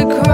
The crime.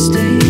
stay.